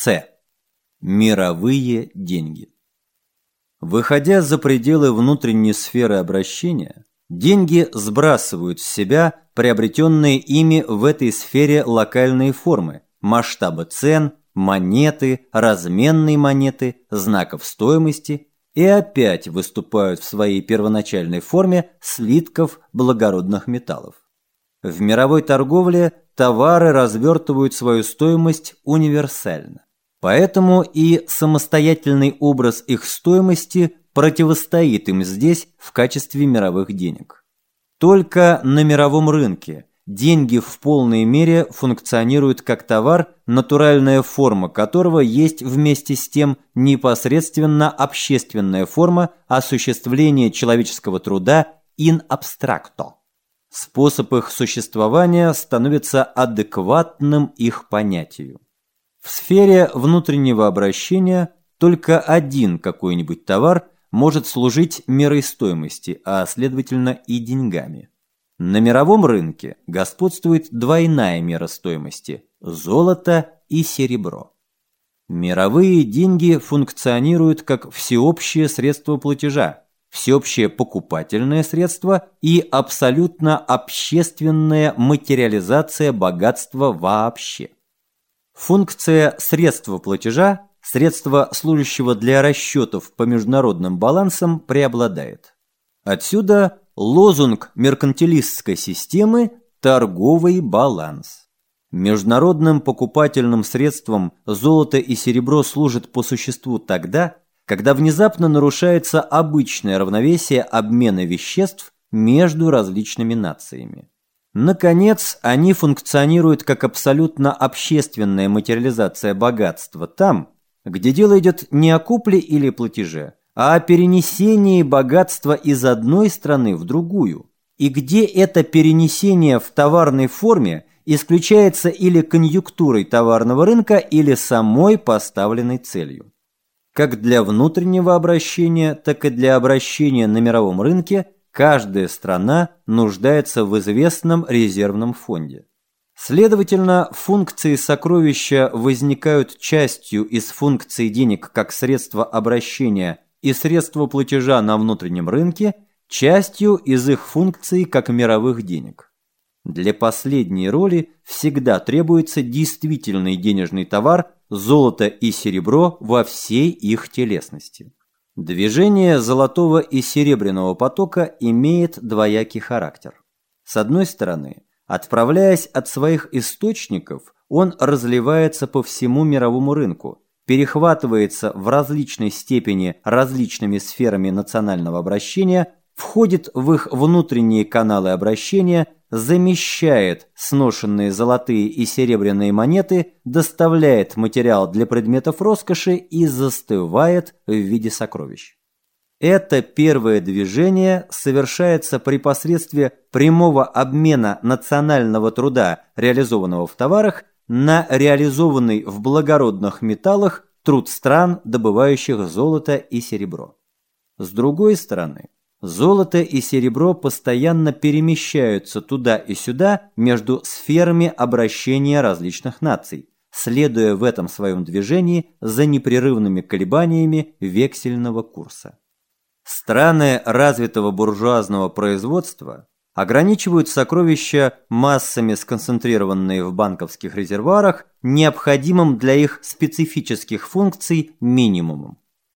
С. Мировые деньги. Выходя за пределы внутренней сферы обращения, деньги сбрасывают с себя приобретенные ими в этой сфере локальные формы, масштабы цен, монеты, разменные монеты, знаков стоимости и опять выступают в своей первоначальной форме слитков благородных металлов. В мировой торговле товары развертывают свою стоимость универсально. Поэтому и самостоятельный образ их стоимости противостоит им здесь в качестве мировых денег. Только на мировом рынке деньги в полной мере функционируют как товар, натуральная форма которого есть вместе с тем непосредственно общественная форма осуществления человеческого труда in abstracto. Способ их существования становится адекватным их понятию. В сфере внутреннего обращения только один какой-нибудь товар может служить мерой стоимости, а следовательно и деньгами. На мировом рынке господствует двойная мера стоимости – золото и серебро. Мировые деньги функционируют как всеобщее средство платежа, всеобщее покупательное средство и абсолютно общественная материализация богатства вообще. Функция средства платежа, средства, служащего для расчетов по международным балансам, преобладает. Отсюда лозунг меркантилистской системы «торговый баланс». Международным покупательным средством золото и серебро служат по существу тогда, когда внезапно нарушается обычное равновесие обмена веществ между различными нациями. Наконец, они функционируют как абсолютно общественная материализация богатства там, где дело идет не о купле или платеже, а о перенесении богатства из одной страны в другую, и где это перенесение в товарной форме исключается или конъюнктурой товарного рынка, или самой поставленной целью. Как для внутреннего обращения, так и для обращения на мировом рынке каждая страна нуждается в известном резервном фонде. Следовательно, функции сокровища возникают частью из функций денег как средства обращения и средства платежа на внутреннем рынке, частью из их функций как мировых денег. Для последней роли всегда требуется действительный денежный товар золото и серебро во всей их телесности. Движение золотого и серебряного потока имеет двоякий характер. С одной стороны, отправляясь от своих источников, он разливается по всему мировому рынку, перехватывается в различной степени различными сферами национального обращения, входит в их внутренние каналы обращения – замещает сношенные золотые и серебряные монеты, доставляет материал для предметов роскоши и застывает в виде сокровищ. Это первое движение совершается при посредстве прямого обмена национального труда, реализованного в товарах, на реализованный в благородных металлах труд стран, добывающих золото и серебро. С другой стороны, Золото и серебро постоянно перемещаются туда и сюда между сферами обращения различных наций, следуя в этом своем движении за непрерывными колебаниями вексельного курса. Страны развитого буржуазного производства ограничивают сокровища массами, сконцентрированные в банковских резервуарах, необходимым для их специфических функций минимумом.